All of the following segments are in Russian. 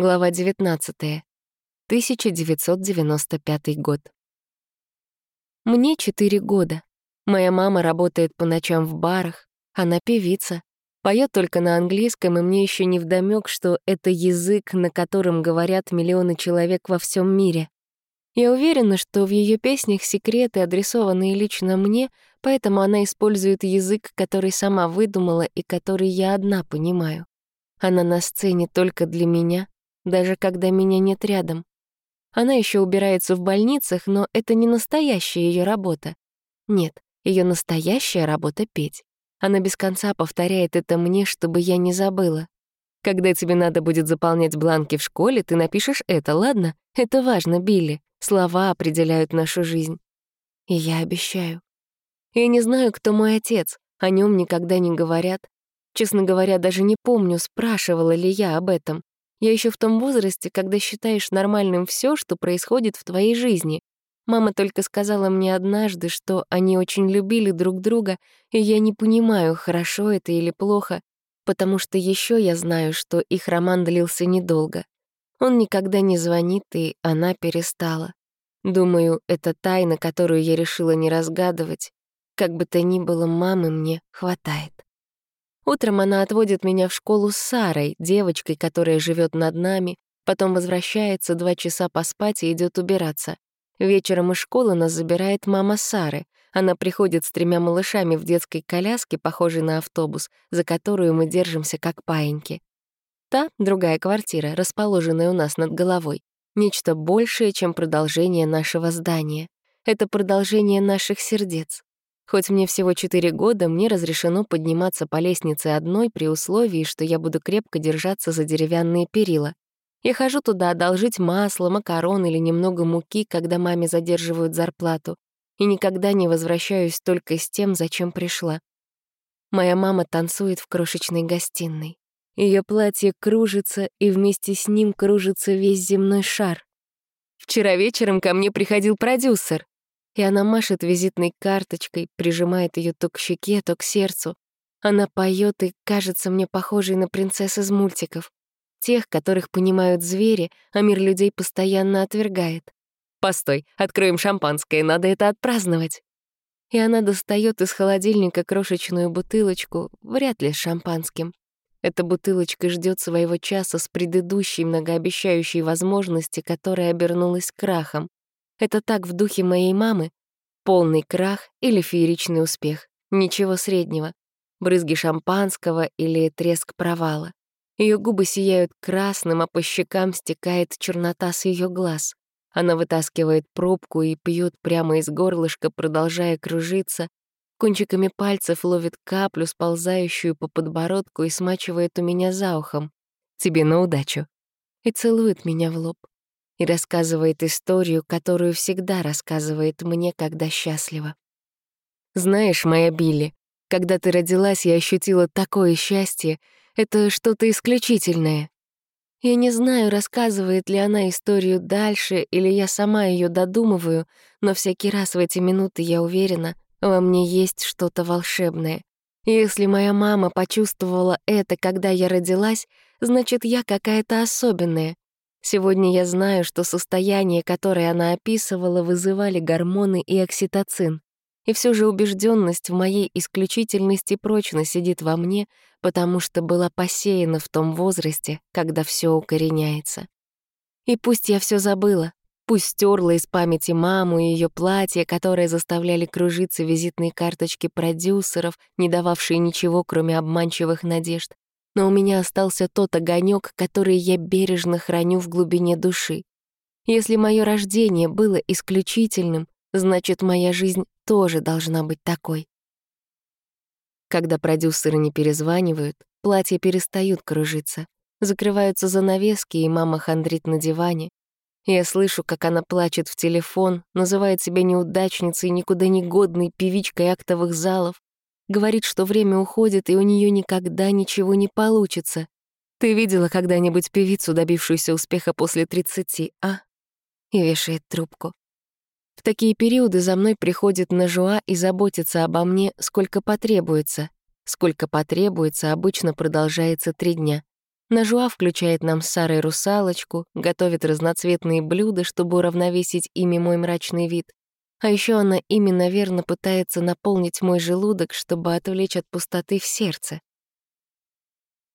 Глава 19. 1995 год. Мне 4 года. Моя мама работает по ночам в барах, она певица, поет только на английском, и мне еще не вдомек, что это язык, на котором говорят миллионы человек во всем мире. Я уверена, что в ее песнях секреты, адресованные лично мне, поэтому она использует язык, который сама выдумала и который я одна понимаю. Она на сцене только для меня, даже когда меня нет рядом. Она еще убирается в больницах, но это не настоящая ее работа. Нет, ее настоящая работа — петь. Она без конца повторяет это мне, чтобы я не забыла. Когда тебе надо будет заполнять бланки в школе, ты напишешь это, ладно? Это важно, Билли. Слова определяют нашу жизнь. И я обещаю. Я не знаю, кто мой отец, о нем никогда не говорят. Честно говоря, даже не помню, спрашивала ли я об этом. Я еще в том возрасте, когда считаешь нормальным все, что происходит в твоей жизни. Мама только сказала мне однажды, что они очень любили друг друга, и я не понимаю, хорошо это или плохо, потому что еще я знаю, что их роман длился недолго. Он никогда не звонит, и она перестала. Думаю, это тайна, которую я решила не разгадывать. Как бы то ни было, мамы мне хватает. Утром она отводит меня в школу с Сарой, девочкой, которая живет над нами, потом возвращается два часа поспать и идет убираться. Вечером из школы нас забирает мама Сары. Она приходит с тремя малышами в детской коляске, похожей на автобус, за которую мы держимся как паиньки. Та, другая квартира, расположенная у нас над головой, нечто большее, чем продолжение нашего здания. Это продолжение наших сердец. Хоть мне всего четыре года, мне разрешено подниматься по лестнице одной при условии, что я буду крепко держаться за деревянные перила. Я хожу туда одолжить масло, макарон или немного муки, когда маме задерживают зарплату, и никогда не возвращаюсь только с тем, зачем пришла. Моя мама танцует в крошечной гостиной. Ее платье кружится, и вместе с ним кружится весь земной шар. Вчера вечером ко мне приходил продюсер, и она машет визитной карточкой, прижимает ее то к щеке, то к сердцу. Она поет и кажется мне похожей на принцесс из мультиков. Тех, которых понимают звери, а мир людей постоянно отвергает. «Постой, откроем шампанское, надо это отпраздновать!» И она достает из холодильника крошечную бутылочку, вряд ли с шампанским. Эта бутылочка ждет своего часа с предыдущей многообещающей возможности, которая обернулась крахом. Это так в духе моей мамы. Полный крах или фееричный успех. Ничего среднего. Брызги шампанского или треск провала. Ее губы сияют красным, а по щекам стекает чернота с ее глаз. Она вытаскивает пробку и пьет прямо из горлышка, продолжая кружиться, Кончиками пальцев ловит каплю, сползающую по подбородку и смачивает у меня за ухом. «Тебе на удачу». И целует меня в лоб. И рассказывает историю, которую всегда рассказывает мне, когда счастлива. «Знаешь, моя Билли, когда ты родилась, я ощутила такое счастье. Это что-то исключительное. Я не знаю, рассказывает ли она историю дальше, или я сама ее додумываю, но всякий раз в эти минуты я уверена, во мне есть что-то волшебное. Если моя мама почувствовала это, когда я родилась, значит, я какая-то особенная. Сегодня я знаю, что состояние, которое она описывала, вызывали гормоны и окситоцин. И все же убежденность в моей исключительности прочно сидит во мне, потому что была посеяна в том возрасте, когда все укореняется. И пусть я все забыла, Пусть стерла из памяти маму и ее платье, которые заставляли кружиться визитные карточки продюсеров, не дававшие ничего, кроме обманчивых надежд. Но у меня остался тот огонек, который я бережно храню в глубине души. Если мое рождение было исключительным, значит, моя жизнь тоже должна быть такой. Когда продюсеры не перезванивают, платья перестают кружиться. Закрываются занавески, и мама хандрит на диване. Я слышу, как она плачет в телефон, называет себя неудачницей, никуда не годной певичкой актовых залов, говорит, что время уходит, и у нее никогда ничего не получится. Ты видела когда-нибудь певицу, добившуюся успеха после 30, а? И вешает трубку. В такие периоды за мной приходит Нажуа и заботится обо мне, сколько потребуется. Сколько потребуется, обычно продолжается три дня. Нажуа включает нам с Сарой русалочку, готовит разноцветные блюда, чтобы уравновесить ими мой мрачный вид. А еще она именно верно пытается наполнить мой желудок, чтобы отвлечь от пустоты в сердце.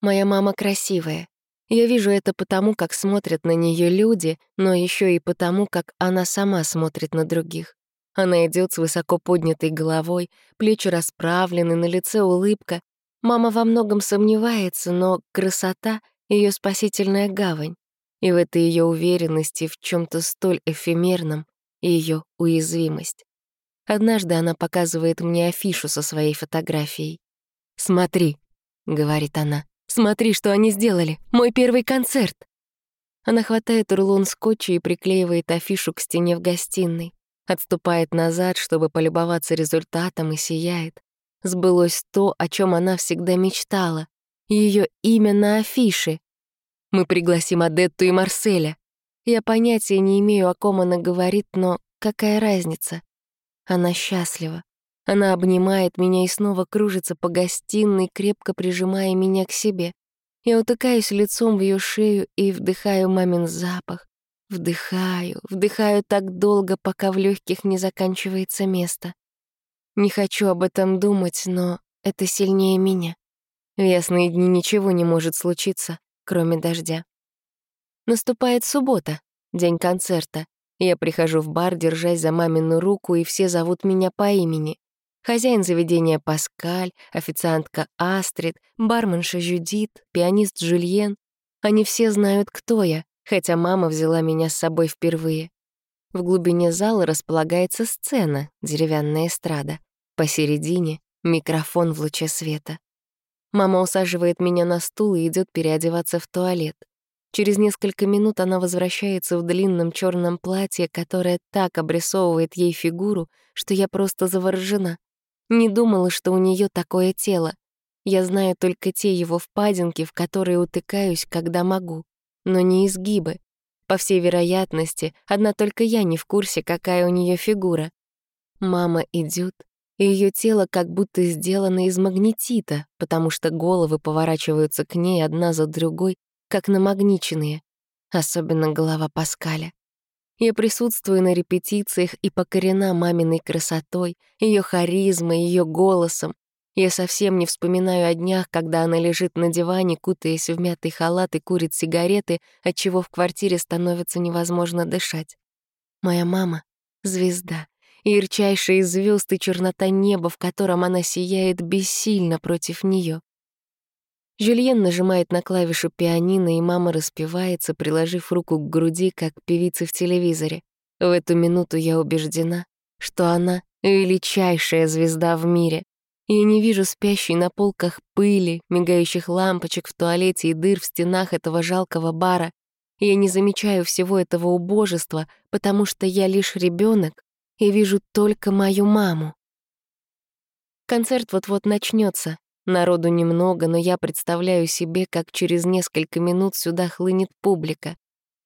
Моя мама красивая. Я вижу это потому, как смотрят на нее люди, но еще и потому, как она сама смотрит на других. Она идет с высоко поднятой головой, плечи расправлены, на лице улыбка, Мама во многом сомневается, но красота — ее спасительная гавань. И в этой ее уверенности в чем то столь эфемерном ее уязвимость. Однажды она показывает мне афишу со своей фотографией. «Смотри», — говорит она, — «смотри, что они сделали! Мой первый концерт!» Она хватает рулон скотча и приклеивает афишу к стене в гостиной, отступает назад, чтобы полюбоваться результатом, и сияет сбылось то, о чем она всегда мечтала. Ее имя на афише. Мы пригласим Адетту и Марселя. Я понятия не имею, о ком она говорит, но какая разница? Она счастлива. Она обнимает меня и снова кружится по гостиной, крепко прижимая меня к себе. Я утыкаюсь лицом в ее шею и вдыхаю мамин запах. Вдыхаю, вдыхаю так долго, пока в легких не заканчивается место. Не хочу об этом думать, но это сильнее меня. В ясные дни ничего не может случиться, кроме дождя. Наступает суббота, день концерта. Я прихожу в бар, держась за мамину руку, и все зовут меня по имени. Хозяин заведения Паскаль, официантка Астрид, барменша Жюдит, пианист Жюльен. Они все знают, кто я, хотя мама взяла меня с собой впервые. В глубине зала располагается сцена, деревянная эстрада. Посередине — микрофон в луче света. Мама усаживает меня на стул и идет переодеваться в туалет. Через несколько минут она возвращается в длинном черном платье, которое так обрисовывает ей фигуру, что я просто заворожена. Не думала, что у нее такое тело. Я знаю только те его впадинки, в которые утыкаюсь, когда могу, но не изгибы. По всей вероятности, одна только я не в курсе, какая у нее фигура. Мама идет, и ее тело как будто сделано из магнетита, потому что головы поворачиваются к ней одна за другой, как намагниченные, особенно голова Паскаля. Я присутствую на репетициях и покорена маминой красотой, ее харизмой, ее голосом, я совсем не вспоминаю о днях, когда она лежит на диване, кутаясь в мятый халат и курит сигареты, отчего в квартире становится невозможно дышать. Моя мама — звезда, ярчайшая из звезд и чернота неба, в котором она сияет бессильно против нее. Жюльен нажимает на клавишу пианино, и мама распевается, приложив руку к груди, как певица в телевизоре. В эту минуту я убеждена, что она — величайшая звезда в мире. Я не вижу спящей на полках пыли, мигающих лампочек в туалете и дыр в стенах этого жалкого бара. Я не замечаю всего этого убожества, потому что я лишь ребенок и вижу только мою маму. Концерт вот-вот начнется. Народу немного, но я представляю себе, как через несколько минут сюда хлынет публика.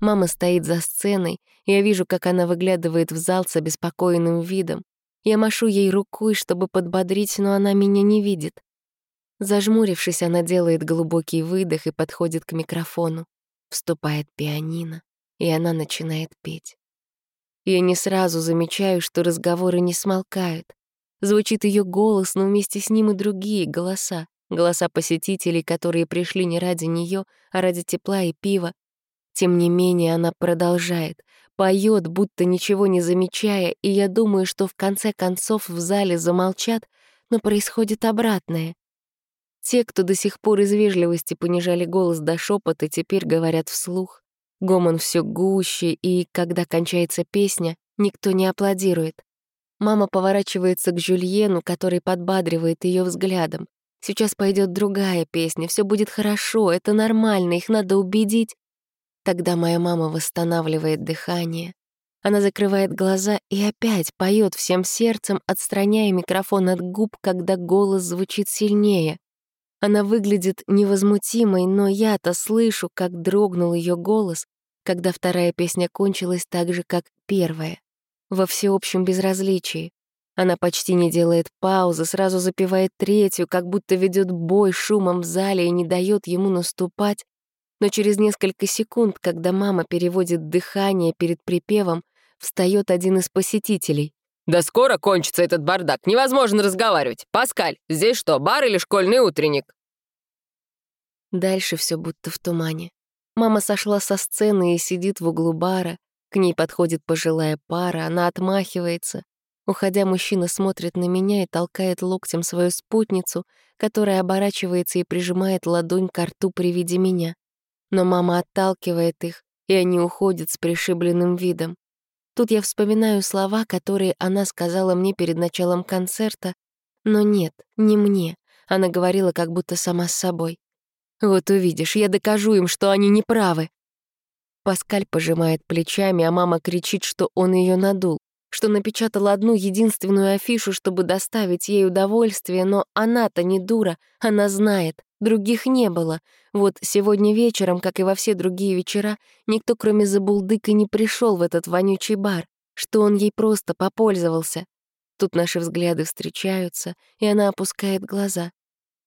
Мама стоит за сценой, я вижу, как она выглядывает в зал с обеспокоенным видом. Я машу ей рукой, чтобы подбодрить, но она меня не видит. Зажмурившись, она делает глубокий выдох и подходит к микрофону. Вступает пианино, и она начинает петь. Я не сразу замечаю, что разговоры не смолкают. Звучит ее голос, но вместе с ним и другие голоса. Голоса посетителей, которые пришли не ради нее, а ради тепла и пива. Тем не менее, она продолжает поет, будто ничего не замечая, и я думаю, что в конце концов в зале замолчат, но происходит обратное. Те, кто до сих пор из вежливости понижали голос до шепота, теперь говорят вслух. Гомон все гуще, и, когда кончается песня, никто не аплодирует. Мама поворачивается к Жюльену, который подбадривает ее взглядом. Сейчас пойдет другая песня, все будет хорошо, это нормально, их надо убедить. Тогда моя мама восстанавливает дыхание. Она закрывает глаза и опять поет всем сердцем, отстраняя микрофон от губ, когда голос звучит сильнее. Она выглядит невозмутимой, но я-то слышу, как дрогнул ее голос, когда вторая песня кончилась так же, как первая. Во всеобщем безразличии. Она почти не делает паузы, сразу запевает третью, как будто ведет бой шумом в зале и не дает ему наступать, Но через несколько секунд, когда мама переводит дыхание перед припевом, встает один из посетителей. «Да скоро кончится этот бардак, невозможно разговаривать. Паскаль, здесь что, бар или школьный утренник?» Дальше все будто в тумане. Мама сошла со сцены и сидит в углу бара. К ней подходит пожилая пара, она отмахивается. Уходя, мужчина смотрит на меня и толкает локтем свою спутницу, которая оборачивается и прижимает ладонь к рту при виде меня. Но мама отталкивает их, и они уходят с пришибленным видом. Тут я вспоминаю слова, которые она сказала мне перед началом концерта, но нет, не мне. Она говорила как будто сама с собой. «Вот увидишь, я докажу им, что они не правы». Паскаль пожимает плечами, а мама кричит, что он ее надул что напечатала одну единственную афишу, чтобы доставить ей удовольствие, но она-то не дура, она знает, других не было. Вот сегодня вечером, как и во все другие вечера, никто, кроме Забулдыка, не пришел в этот вонючий бар, что он ей просто попользовался. Тут наши взгляды встречаются, и она опускает глаза.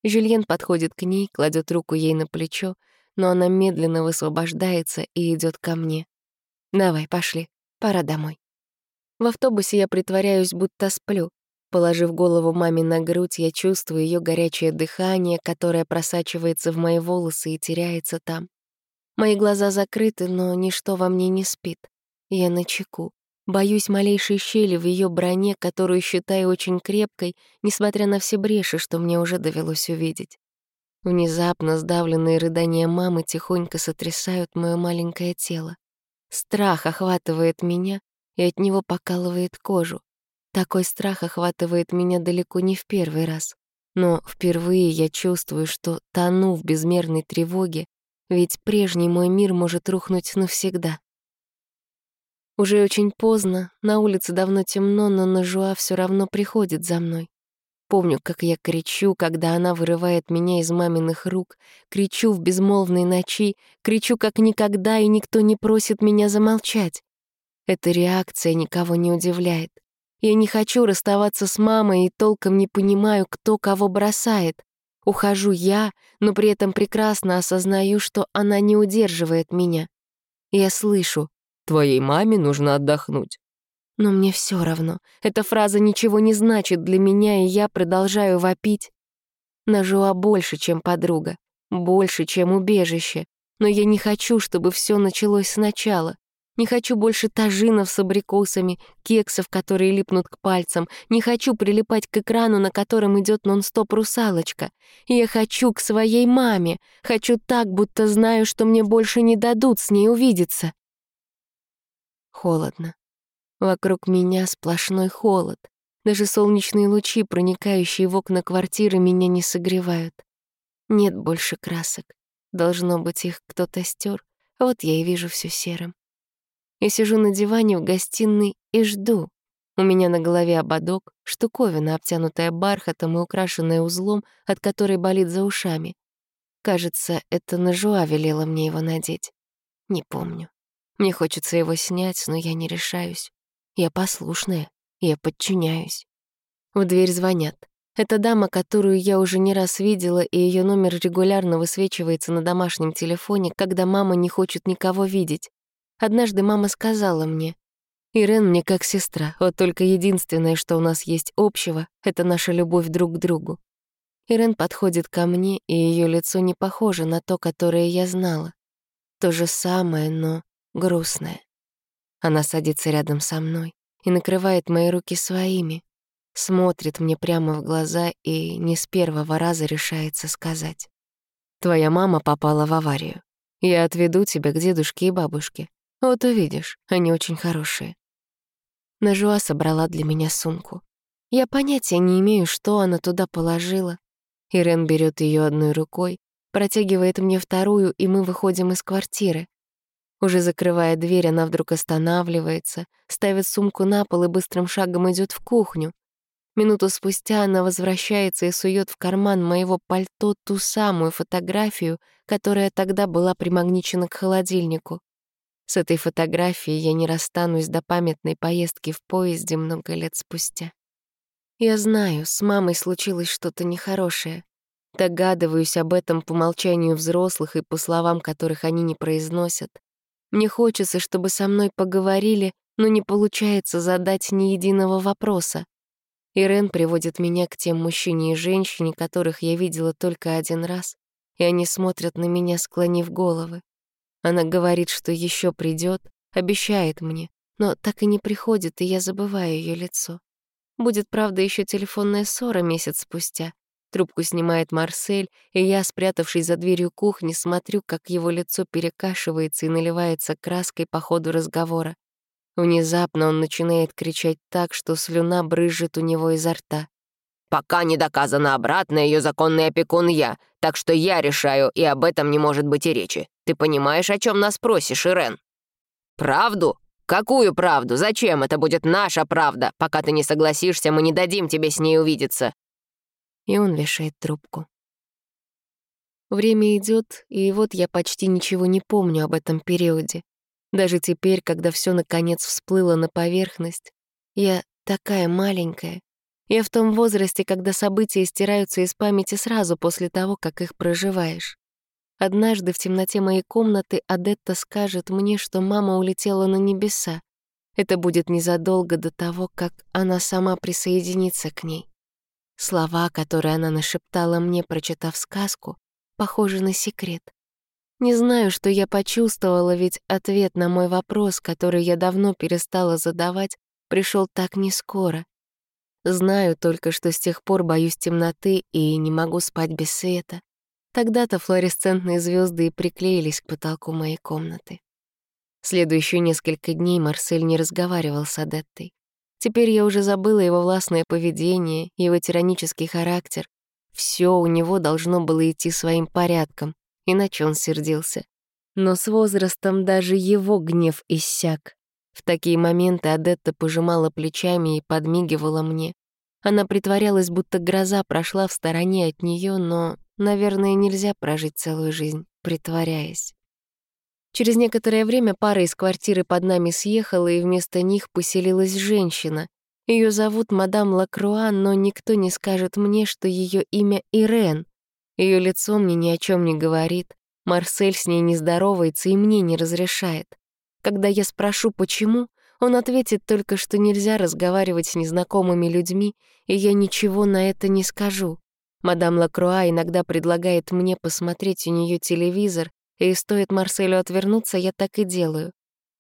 Жюльен подходит к ней, кладет руку ей на плечо, но она медленно высвобождается и идет ко мне. «Давай, пошли, пора домой». В автобусе я притворяюсь, будто сплю. Положив голову маме на грудь, я чувствую ее горячее дыхание, которое просачивается в мои волосы и теряется там. Мои глаза закрыты, но ничто во мне не спит. Я на чеку. Боюсь малейшей щели в ее броне, которую считаю очень крепкой, несмотря на все бреши, что мне уже довелось увидеть. Внезапно сдавленные рыдания мамы тихонько сотрясают мое маленькое тело. Страх охватывает меня, и от него покалывает кожу. Такой страх охватывает меня далеко не в первый раз. Но впервые я чувствую, что тону в безмерной тревоге, ведь прежний мой мир может рухнуть навсегда. Уже очень поздно, на улице давно темно, но Нажуа все равно приходит за мной. Помню, как я кричу, когда она вырывает меня из маминых рук, кричу в безмолвной ночи, кричу как никогда, и никто не просит меня замолчать. Эта реакция никого не удивляет. Я не хочу расставаться с мамой и толком не понимаю, кто кого бросает. Ухожу я, но при этом прекрасно осознаю, что она не удерживает меня. Я слышу «Твоей маме нужно отдохнуть». Но мне все равно. Эта фраза ничего не значит для меня, и я продолжаю вопить. Нажуа больше, чем подруга, больше, чем убежище. Но я не хочу, чтобы все началось сначала. Не хочу больше тажинов с абрикосами, кексов, которые липнут к пальцам. Не хочу прилипать к экрану, на котором идет нон-стоп русалочка. Я хочу к своей маме. Хочу так, будто знаю, что мне больше не дадут с ней увидеться. Холодно. Вокруг меня сплошной холод. Даже солнечные лучи, проникающие в окна квартиры, меня не согревают. Нет больше красок. Должно быть, их кто-то стер. Вот я и вижу все серым. Я сижу на диване в гостиной и жду. У меня на голове ободок, штуковина, обтянутая бархатом и украшенная узлом, от которой болит за ушами. Кажется, это Нажуа велела мне его надеть. Не помню. Мне хочется его снять, но я не решаюсь. Я послушная, я подчиняюсь. В дверь звонят. Это дама, которую я уже не раз видела, и ее номер регулярно высвечивается на домашнем телефоне, когда мама не хочет никого видеть. Однажды мама сказала мне, «Ирен мне как сестра, вот только единственное, что у нас есть общего, это наша любовь друг к другу». Ирен подходит ко мне, и ее лицо не похоже на то, которое я знала. То же самое, но грустное. Она садится рядом со мной и накрывает мои руки своими, смотрит мне прямо в глаза и не с первого раза решается сказать. «Твоя мама попала в аварию. Я отведу тебя к дедушке и бабушке. Вот увидишь, они очень хорошие. Нажуа собрала для меня сумку. Я понятия не имею, что она туда положила. Ирен берет ее одной рукой, протягивает мне вторую, и мы выходим из квартиры. Уже закрывая дверь, она вдруг останавливается, ставит сумку на пол и быстрым шагом идет в кухню. Минуту спустя она возвращается и сует в карман моего пальто ту самую фотографию, которая тогда была примагничена к холодильнику. С этой фотографией я не расстанусь до памятной поездки в поезде много лет спустя. Я знаю, с мамой случилось что-то нехорошее. Догадываюсь об этом по молчанию взрослых и по словам, которых они не произносят. Мне хочется, чтобы со мной поговорили, но не получается задать ни единого вопроса. Ирен приводит меня к тем мужчине и женщине, которых я видела только один раз, и они смотрят на меня, склонив головы. Она говорит, что еще придет, обещает мне, но так и не приходит, и я забываю ее лицо. Будет, правда, еще телефонная ссора месяц спустя. Трубку снимает Марсель, и я, спрятавшись за дверью кухни, смотрю, как его лицо перекашивается и наливается краской по ходу разговора. Внезапно он начинает кричать так, что слюна брызжет у него изо рта. «Пока не доказано обратно, ее законный опекун я, так что я решаю, и об этом не может быть и речи. Ты понимаешь, о чем нас просишь, Ирен?» «Правду? Какую правду? Зачем? Это будет наша правда. Пока ты не согласишься, мы не дадим тебе с ней увидеться». И он вешает трубку. Время идет, и вот я почти ничего не помню об этом периоде. Даже теперь, когда все наконец всплыло на поверхность, я такая маленькая. Я в том возрасте, когда события стираются из памяти сразу после того, как их проживаешь. Однажды в темноте моей комнаты Адетта скажет мне, что мама улетела на небеса. Это будет незадолго до того, как она сама присоединится к ней. Слова, которые она нашептала мне, прочитав сказку, похожи на секрет. Не знаю, что я почувствовала, ведь ответ на мой вопрос, который я давно перестала задавать, пришел так не скоро. Знаю только, что с тех пор боюсь темноты и не могу спать без света. Тогда-то флуоресцентные звезды и приклеились к потолку моей комнаты. Следующие несколько дней Марсель не разговаривал с Адеттой. Теперь я уже забыла его властное поведение, его тиранический характер. Все у него должно было идти своим порядком, иначе он сердился. Но с возрастом даже его гнев иссяк. В такие моменты Адетта пожимала плечами и подмигивала мне. Она притворялась, будто гроза прошла в стороне от нее, но, наверное, нельзя прожить целую жизнь, притворяясь. Через некоторое время пара из квартиры под нами съехала, и вместо них поселилась женщина. Ее зовут мадам Лакруа, но никто не скажет мне, что ее имя Ирен. Ее лицо мне ни о чем не говорит. Марсель с ней не здоровается и мне не разрешает. Когда я спрошу, почему, он ответит только, что нельзя разговаривать с незнакомыми людьми, и я ничего на это не скажу. Мадам Лакруа иногда предлагает мне посмотреть у нее телевизор, и стоит Марселю отвернуться, я так и делаю.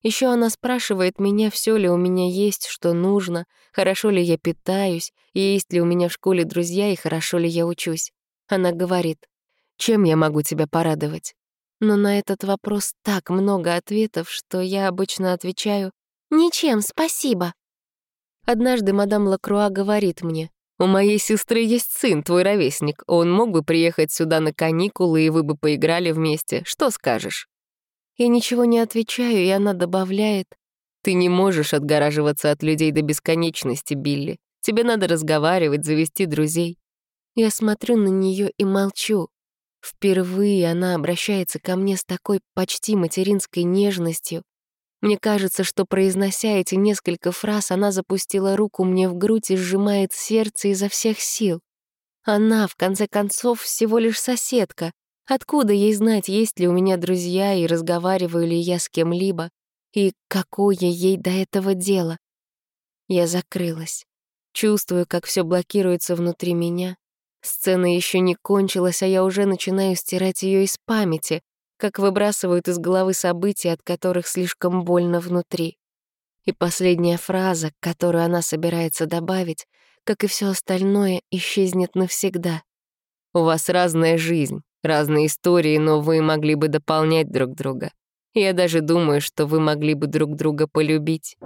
Еще она спрашивает меня, все ли у меня есть, что нужно, хорошо ли я питаюсь, есть ли у меня в школе друзья, и хорошо ли я учусь. Она говорит, чем я могу тебя порадовать? Но на этот вопрос так много ответов, что я обычно отвечаю «Ничем, спасибо». Однажды мадам Лакруа говорит мне, «У моей сестры есть сын, твой ровесник. Он мог бы приехать сюда на каникулы, и вы бы поиграли вместе. Что скажешь?» Я ничего не отвечаю, и она добавляет, «Ты не можешь отгораживаться от людей до бесконечности, Билли. Тебе надо разговаривать, завести друзей. Я смотрю на нее и молчу. Впервые она обращается ко мне с такой почти материнской нежностью. Мне кажется, что, произнося эти несколько фраз, она запустила руку мне в грудь и сжимает сердце изо всех сил. Она, в конце концов, всего лишь соседка. Откуда ей знать, есть ли у меня друзья и разговариваю ли я с кем-либо? И какое ей до этого дело? Я закрылась. Чувствую, как все блокируется внутри меня, Сцена еще не кончилась, а я уже начинаю стирать ее из памяти, как выбрасывают из головы события, от которых слишком больно внутри. И последняя фраза, которую она собирается добавить, как и все остальное, исчезнет навсегда. У вас разная жизнь, разные истории, но вы могли бы дополнять друг друга. Я даже думаю, что вы могли бы друг друга полюбить.